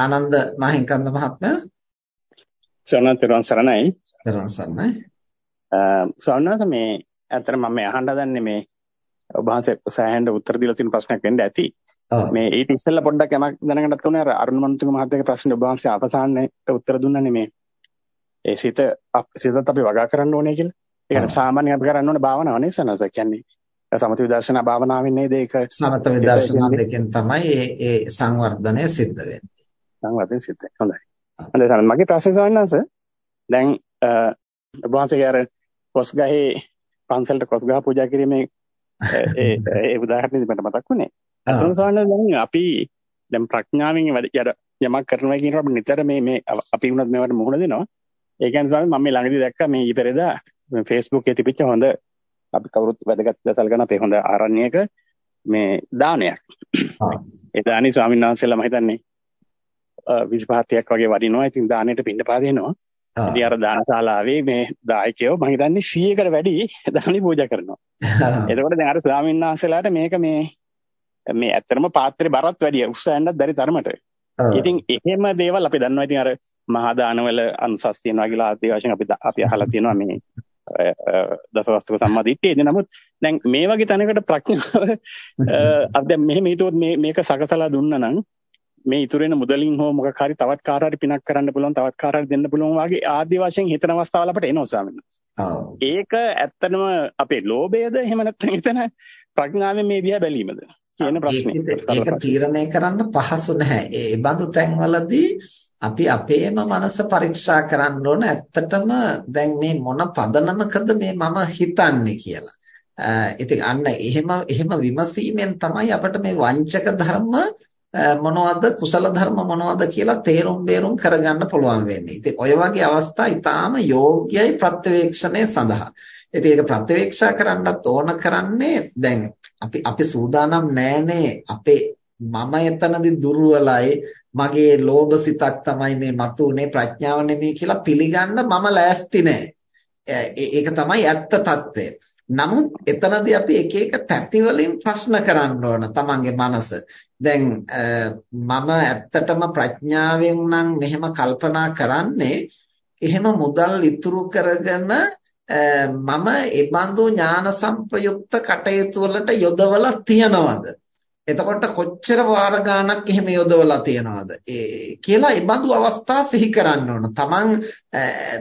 ආනන්ද මහින්කන්ද මහත්මයා සෝනතරුවන් සරණයි. දරුවන් සරණයි. සෝනත මේ අතර මම අහන්න දන්නේ මේ ඔබ වහන්සේ සෑහෙන උත්තර දීලා තියෙන ප්‍රශ්නයක් වෙන්න ඇති. මේ ඊට ඉස්සෙල්ලා පොඩ්ඩක් යමක් දැනගන්නත් උනේ අර අරුණ මන්තුක මහත්තයාගේ ප්‍රශ්නේ ඔබ වහන්සේ අවසානයේ උත්තර දුන්නනේ මේ ඒ සිත සිතත් අපි වගා කරන්න ඕනේ කියලා. ඒක සාමාන්‍යයෙන් අපි කරන්න ඕනේ භාවනාව නේ සනස කියන්නේ. සමත විදර්ශනා භාවනාවෙන් නේද ඒක සමත විදර්ශනා දෙකෙන් තමයි ඒ ඒ සංවර්ධනය සිද්ධ වෙන්නේ. සිද්ධ වෙන්නේ. හොඳයි. හොඳයි සමහර මගේ ප්‍රශ්නේ සවන්නස දැන් ඔබ වහන්සේගේ අර කොස්ගහේ පන්සලට කොස්ගහ පූජා කිරීමේ ඒ ඒ උදාහරණෙදි මට මතක් වුණේ. අතන සවන්න දැන් අපි දැන් ප්‍රඥාවෙන් යමක් කරනවා කියනකොට අපි නිතර මේ මේ අපි වුණත් මේවට මුහුණ දෙනවා. ඒ කියන්නේ මම මේ ළඟදී දැක්කා මේ ඊපෙරේදා Facebook එකේ තිබිච්ච හොඳ අපි කවුරුත් වැදගත් සලකන අපේ හොඳ ආරණ්‍යයක මේ දානයක්. ඒ දානි ස්වාමීන් වහන්සේලා මම හිතන්නේ 25ක් වගේ වඩිනවා. ඉතින් දානෙට පින්න පාදිනවා. ඉතින් අර දානශාලාවේ මේ දායකයෝ මම හිතන්නේ 100කට වැඩි දානි පූජා කරනවා. එතකොට දැන් අර ස්වාමීන් වහන්සේලාට මේක මේ මේ ඇත්තටම පාත්‍රේ බරත් වැඩි උස්සයන්නත් බැරි තරමට. ඉතින් එහෙම දේවල් අපි දන්නවා. ඉතින් අර මහා දානවල අනුසස් තියනවා කියලා ආදී වශයෙන් අපි අපි අහලා තියෙනවා මේ දසවස්තුක සම්මාදිට්ඨියේදී නමුත් දැන් මේ වගේ තැනකට ප්‍රඥාව අපි දැන් මෙහෙම හිතුවොත් මේ මේක සකසලා දුන්නා නම් මේ ඉතුරු වෙන මුදලින් හෝ මොකක් හරි තවත් කාට හරි පිනක් කරන්න පුළුවන් තවත් කාට හරි දෙන්න පුළුවන් වගේ ආදි වශයෙන් හිතන අවස්ථාවල අපිට එනවා ස්වාමීන් වහන්සේ. ඒක ඇත්තටම අපේ ලෝභයද එහෙම නැත්නම් එතන ප්‍රඥාවෙන් මේ දිහා බැලීමද කියන ප්‍රශ්නේ. ඒක තීරණය කරන්න පහසු නැහැ. ඒ බඳු තැන්වලදී අපි අපේම මනස පරීක්ෂා කරන්න ඕන ඇත්තටම දැන් මේ මොන පදනමකද මේ මම හිතන්නේ කියලා. ඉතින් අන්න එහෙම එහෙම විමසීමෙන් තමයි අපිට මේ වංචක ධර්ම මොනවද කුසල ධර්ම මොනවද කියලා තේරුම් බේරුම් කරගන්න පුළුවන් වෙන්නේ. ඉතින් ඔය වගේ අවස්ථා ඊටාම යෝග්‍යයි ප්‍රත්‍යවේක්ෂණය සඳහා. ඉතින් ඒක ප්‍රත්‍යවේක්ෂා කරන්නත් ඕන කරන්නේ දැන් අපි අපි සූදානම් නෑනේ අපේ මම එතනදී දුර්වලයි මගේ ලෝභ සිතක් තමයි මේ මතුනේ ප්‍රඥාව නෙමෙයි කියලා පිළිගන්න මම ලෑස්ති නෑ. ඒක තමයි ඇත්ත తත්වය. නමුත් එතනදී අපි එක එක පැති වලින් ප්‍රශ්න කරන්න ඕන තමන්ගේ මනස. දැන් මම ඇත්තටම ප්‍රඥාවෙන් නම් මෙහෙම කල්පනා කරන්නේ එහෙම මුදල් ඉතුරු කරගෙන මම ඒ බඳු ඥාන සංප්‍රයුක්ත කටයුතු වලට යොදවලා තියනවද එතකොට කොච්චර වාර ගාණක් එහෙම යොදවලා තියනවද ඒ කියලා ඒ බඳු අවස්ථා සිහි කරන්න ඕන. Taman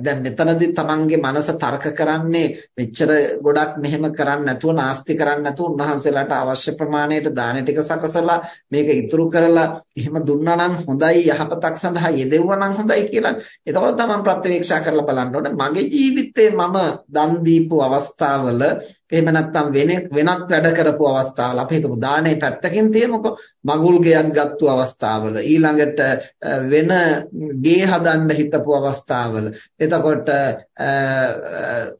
දැන් මෙතනදී Tamanගේ මනස තර්ක කරන්නේ මෙච්චර ගොඩක් මෙහෙම කරන්න නැතුව නාස්ති කරන්න නැතුව උන්වහන්සේලාට අවශ්‍ය ප්‍රමාණයට දාන ටික සකසලා මේක ඉතුරු කරලා එහෙම දුන්නා නම් හොඳයි යහපතක් සඳහා යෙදෙවුවා නම් හොඳයි කියලා. එතකොට Taman ප්‍රත්‍යවේක්ෂා කරලා බලන්න ඕනේ මගේ ජීවිතේ මම දන් දීපු අවස්ථාවල එහෙම නැත්නම් වෙන වෙනත් වැඩ කරපු අවස්ථාවල අපි හිතමු දානේ පැත්තකින් තියමුකෝ. මගුල් ගෙයක් ගත්තු අවස්ථාවල ඊළඟට වෙන ගේ හදන්න හිතපු අවස්ථාවල එතකොට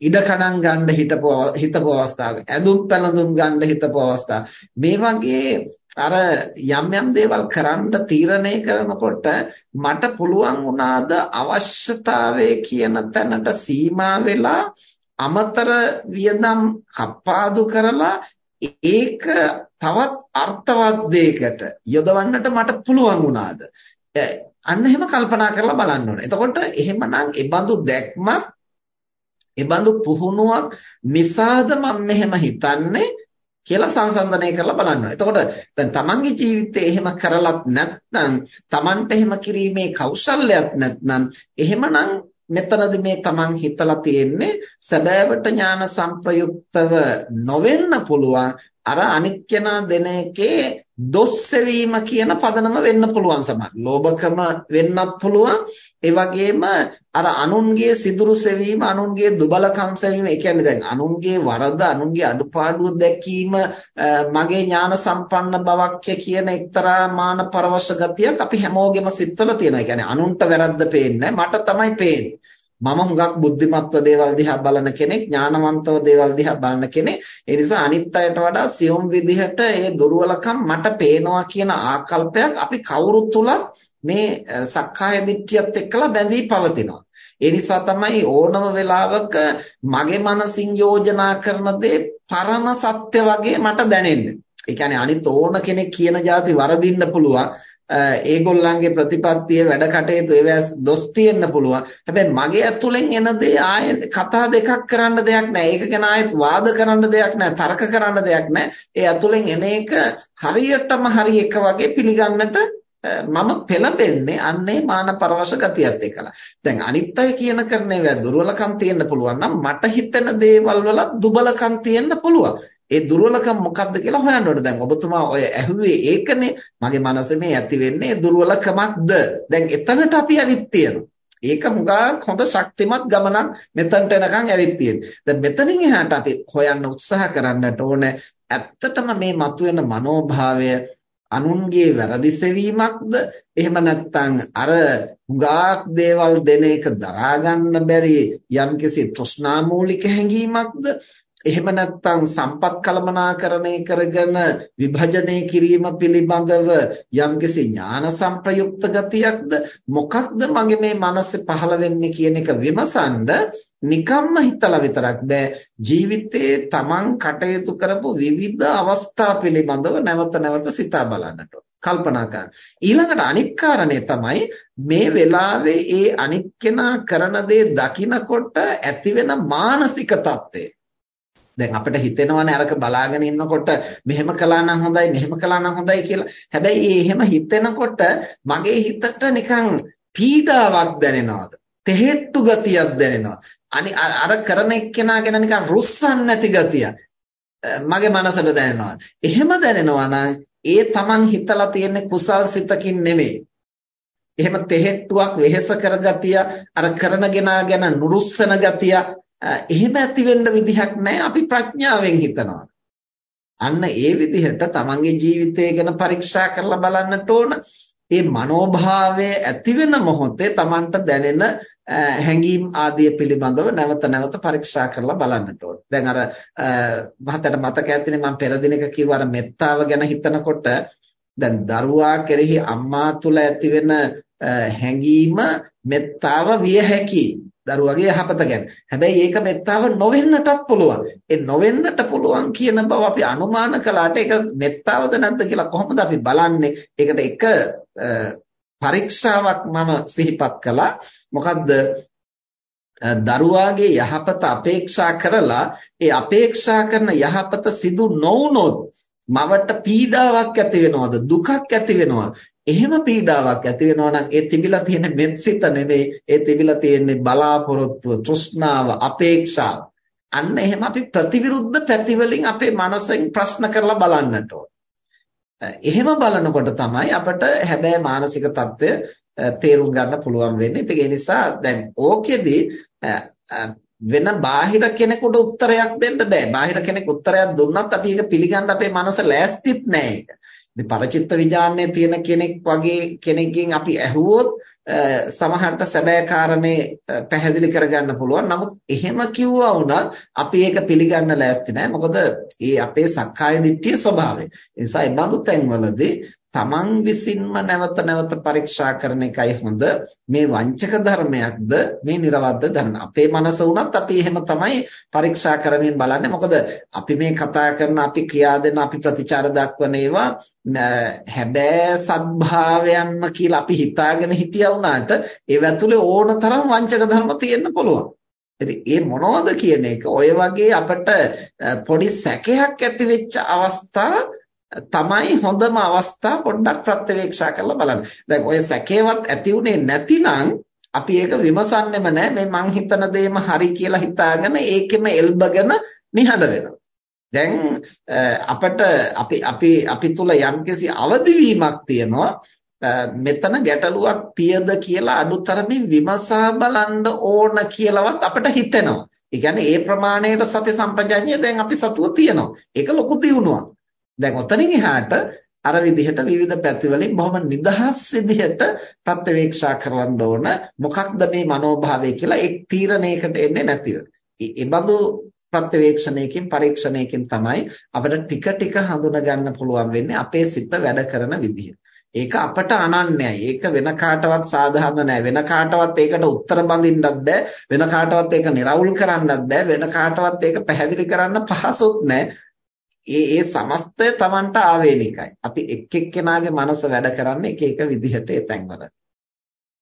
ඉඩකණන් ගන්න හිතපු හිතපු අවස්ථාවක ඇඳුම් පැළඳුම් ගන්න හිතපු අවස්ථාව. මේ වගේ අර යම් යම් දේවල් කරන්න තීරණය කරනකොට මට පුළුවන් වුණාද අවශ්‍යතාවය කියන තැනට සීමා වෙලා අමතර වියදම් කප්පාදු කරලා ඒක තවත් අර්ථවත් දෙයකට යොදවන්නට මට පුළුවන් වුණාද අන්න එහෙම කල්පනා කරලා බලන්න ඕනේ. එතකොට එහෙමනම් ඒ බඳු දැක්මක් ඒ බඳු පුහුණුවක් නිසාද මම මෙහෙම හිතන්නේ කියලා සංසන්දනය කරලා බලන්න. එතකොට දැන් තමන්ගේ ජීවිතේ එහෙම කරලත් නැත්නම් තමන්ට එහෙම කිරීමේ කෞශල්‍යයක් නැත්නම් එහෙමනම් මෙතනදී මේ තමන් හිතලා තියෙන්නේ සැබෑවට ඥාන සංප්‍රයුක්තව නොවෙන්න පුළුවන් අර අනිත් කෙනා දෙන එකේ දොස් සෙවීම කියන පදනම වෙන්න පුළුවන් සමහර. ලෝභකම වෙන්නත් පුළුවන්. ඒ වගේම අර අනුන්ගේ සිදුරු සෙවීම, අනුන්ගේ දුබලකම් සෙවීම, ඒ කියන්නේ දැන් අනුන්ගේ වරද, අනුන්ගේ අඩුපාඩුව දැකීම මගේ ඥාන සම්පන්න බවක් කියන එක්තරා මාන පරවශ ගතියක් අපි හැමෝගෙම සිත්වල තියෙනවා. ඒ කියන්නේ අනුන්ට වැරද්ද පේන්නේ මට තමයි පේන්නේ. මම හුඟක් බුද්ධිමත්ව දේවල් දිහා බලන කෙනෙක් ඥානවන්තව දේවල් දිහා බලන කෙනෙක්. ඒ නිසා අනිත් අයට වඩා සියුම් විදිහට ඒ දුර්වලකම් මට පේනවා කියන ආකල්පයක් අපි කවුරුත් තුල මේ සක්කාය දිට්ඨියත් එක්කලා බැඳී පවතිනවා. ඒ නිසා තමයි ඕනම වෙලාවක මගේ මනසින් යෝජනා කරන දේ පරම සත්‍ය වගේ මට දැනෙන්නේ. ඒ කියන්නේ අනිත් ඕන කෙනෙක් කියන જાති වරදින්න පුළුවන්. ඒගොල්ලන්ගේ ප්‍රතිපත්තිය වැඩ කටයුතු ඒවා දොස් තියෙන්න පුළුවන්. හැබැයි මගේ ඇතුලෙන් එන දේ ආයෙ කතා දෙකක් කරන්න දෙයක් නැහැ. ඒක ගැන ආයෙත් වාද කරන්න දෙයක් නැහැ. තර්ක කරන්න දෙයක් නැහැ. ඒ ඇතුලෙන් එන එක හරියටම හරි එක වගේ පිළිගන්නට මම පෙළඹෙන්නේ අන්නේ මාන පරවශ ගතියත් එක්කලා. දැන් අනිත් අය කියන කරන ඒවා දුර්වලකම් තියෙන්න පුළුවන් නම් මට හිතෙන දේවල් වල දුබලකම් තියෙන්න පුළුවන්. ඒ දුර්වලකම් මොකක්ද කියලා හොයන්න ඕනේ. දැන් ඔබතුමා ඔය ඇහුවේ ඒකනේ. මගේ මනසේ මේ ඇති වෙන්නේ දුර්වලකමක්ද? දැන් එතනට අපි ඇවිත් තියෙනවා. ඒක හුඟක් හොඳ ශක්තිමත් ගමනක් මෙතනට එනකන් ඇවිත් තියෙන්නේ. දැන් මෙතනින් එහාට අපි හොයන්න උත්සාහ කරන්නට ඕනේ. ඇත්තටම මේ මතුවෙන මනෝභාවය අනුන්ගේ වැරදි සෙවීමක්ද එහෙම නැත්නම් අර හුඟක් දේවල් දෙන එක දරා ගන්න බැරි යම්කිසි තෘෂ්ණා මූලික හැඟීමක්ද එහෙම නැත්නම් සම්පත් කළමනාකරණය කරගෙන විභජනය කිරීම පිළිබඳව යම්කිසි ඥාන සංප්‍රයුක්ත ගතියක්ද මොකක්ද මගේ මේ මනසේ පහළ වෙන්නේ කියන එක විමසන්ඩ නිකම්ම හිතලා විතරක් බෑ ජීවිතේ තමන් කටයුතු කරපු විවිධ අවස්ථා පිළිබඳව නැවත නැවත සිතා බලන්නට කල්පනා කරන්න. ඊළඟට අනිත් කාරණේ තමයි මේ වෙලාවේ ඒ අනිත් කෙනා කරන දේ දකිනකොට ඇතිවෙන මානසික තත්ත්වය. දැන් අපිට හිතෙනවනේ අරක බලාගෙන ඉන්නකොට මෙහෙම කළා නම් හොඳයි මෙහෙම කළා නම් හොඳයි කියලා. හැබැයි එහෙම හිතෙනකොට මගේ හිතට නිකන් පීඩාවක් දැනෙනවද? තෙහෙට්ටු ගතියක් දැනෙනවා. අනි අර කරන එක්කෙනා ගැන නිකන් රුස්සන් නැති ගතිය මගේ මනසට දැනෙනවා. එහෙම දැනෙනවා නම් ඒ Taman හිතලා තියෙන කුසල් සිතකින් නෙමෙයි. එහෙම තෙහෙට්ටුවක් වෙහෙස කරගතිය අර කරන කෙනා ගැන නුරුස්සන ගතිය එහෙම ඇති වෙන්න විදිහක් නැහැ අපි ප්‍රඥාවෙන් හිතනවා. අන්න ඒ විදිහට තමන්ගේ ජීවිතය ගැන පරීක්ෂා කරලා බලන්නට ඕන. ඒ මනෝභාවය ඇති වෙන මොහොතේ තමන්ට දැනෙන හැඟීම් ආදිය පිළිබඳව නැවත නැවත පරීක්ෂා කරලා බලන්නට ඕන. දැන් අර මහතට මතක ඇතිනේ මම පෙර දිනක කිව්ව අර මෙත්තාව ගැන හිතනකොට දැන් දරුවා කෙරෙහි අම්මා තුල ඇති වෙන හැඟීම මෙත්තාව විය හැකියි. දරුවගේ යහපත ගැන. හැබැයි ඒක මෙත්තාව නොවෙන්නටත් පුළුවන්. ඒ නොවෙන්නට පුළුවන් කියන බව අපි අනුමාන කළාට ඒක මෙත්තාවද නැද්ද කියලා කොහොමද අපි බලන්නේ? ඒකට එක පරීක්ෂාවක් මම සිහිපත් කළා. මොකද්ද? දරුවාගේ යහපත අපේක්ෂා කරලා ඒ අපේක්ෂා කරන යහපත සිදු නොවුනොත් මවට පීඩාවක් ඇති වෙනවද? දුකක් ඇති වෙනවද? එහෙම පීඩාවක් ඇති වෙනවා නම් ඒ තිබිලා තියෙන මෙත්සිත නෙවෙයි ඒ තිබිලා තියෙන්නේ බලාපොරොත්තුව තෘෂ්ණාව අපේක්ෂාව. අන්න එහෙම අපි ප්‍රතිවිරුද්ධ පැතිවලින් අපේ මනසෙන් ප්‍රශ්න කරලා බලන්නට එහෙම බලනකොට තමයි අපට හැබැයි මානසික తত্ত্বය තේරුම් ගන්න පුළුවන් වෙන්නේ. ඉතින් ඒ නිසා දැන් ඕකෙදී වෙන බාහිර කෙනෙකුට උත්තරයක් දෙන්න බෑ. බාහිර කෙනෙක් උත්තරයක් දුන්නත් අපි ඒක පිළිගන්න අපේ මනස ලෑස්තිත් නෑ ඒක. ඉතින් පරචිත්ත විඥානයේ තියෙන කෙනෙක් වගේ කෙනෙක්ගෙන් අපි ඇහුවොත් සමහරට සැබෑ කාරණේ පැහැදිලි කරගන්න පුළුවන්. නමුත් එහෙම කිව්වා වුණත් අපි ඒක පිළිගන්න ලෑස්ති නැහැ. මොකද ඒ අපේ සක්කාය දිට්ඨිය ස්වභාවය. ඒ නිසා ඒ බඳු තැන්වලදී තමන් විසින්ම නැවත නැවත පරීක්ෂා කරන එකයි හොඳ. මේ වංචක ධර්මයක්ද මේ නිර්වද්ද ධර්ම? අපේ මනස වුණත් අපි එහෙම තමයි පරීක්ෂා කරමින් බලන්නේ. මොකද අපි මේ කතා කරන අපි ක්‍රියා දෙන අපි ප්‍රතිචාර දක්වන ඒවා හැබෑ සත්භාවයන්ම කියලා අපි හිතාගෙන හිටියා වුණාට ඒව ඇතුලේ ඕනතරම් වංචක ධර්ම තියෙන්න පුළුවන්. ඉතින් ඒ මොනවද කියන එක? ඔය වගේ අපිට පොඩි සැකයක් ඇති වෙච්ච අවස්ථා තමයි හොඳම අවස්ථාව පොඩ්ඩක් ප්‍රත්‍යවේක්ෂා කරලා බලන්න. දැන් ඔය සැකේවත් ඇති උනේ නැතිනම් අපි ඒක විමසන්නෙම නැහැ. මේ මං හිතන දේම හරි කියලා හිතාගෙන ඒකෙම එල්බගෙන නිහඬ වෙනවා. දැන් අපිට අපි අපි අපි තුල යම්කිසි අවදිවීමක් තියෙනවා. මෙතන ගැටලුවක් තියද කියලා අඩුතරමින් විමසා බලන්න ඕන කියලාවත් අපිට හිතෙනවා. ඒ කියන්නේ ඒ ප්‍රමාණයට සති සම්පජඤ්ඤය දැන් අපි සතුව තියෙනවා. ඒක ලොකු දියුණුවක්. දැන් ඔතනින් එහාට අර විදිහට විවිධ පැතිවලින් බොහොම නිදහස් විදිහට ප්‍රත්‍යවේක්ෂා කරන්න ඕන මොකක්ද මේ මනෝභාවය කියලා එක් තීරණයකට එන්නේ නැතිව. ඒ බඳු ප්‍රත්‍යවේක්ෂණයකින් පරීක්ෂණයකින් තමයි අපිට ටික ටික හඳුනා ගන්න පුළුවන් වෙන්නේ අපේ සිත වැඩ කරන විදිහ. ඒක අපට අනන්‍යයි. ඒක වෙන කාටවත් සාධාරණ නැහැ. වෙන කාටවත් ඒකට උත්තර බඳින්නත් බෑ. වෙන කාටවත් ඒක निराවුල් කරන්නත් බෑ. වෙන කාටවත් ඒක පැහැදිලි කරන්න පහසුත් නැහැ. ඒ ඒ සමස්තය Tamanට ආවේනිකයි. අපි එක් එක්කෙනාගේ මනස වැඩ කරන්නේ එක එක විදිහට ඒ තැන්වල.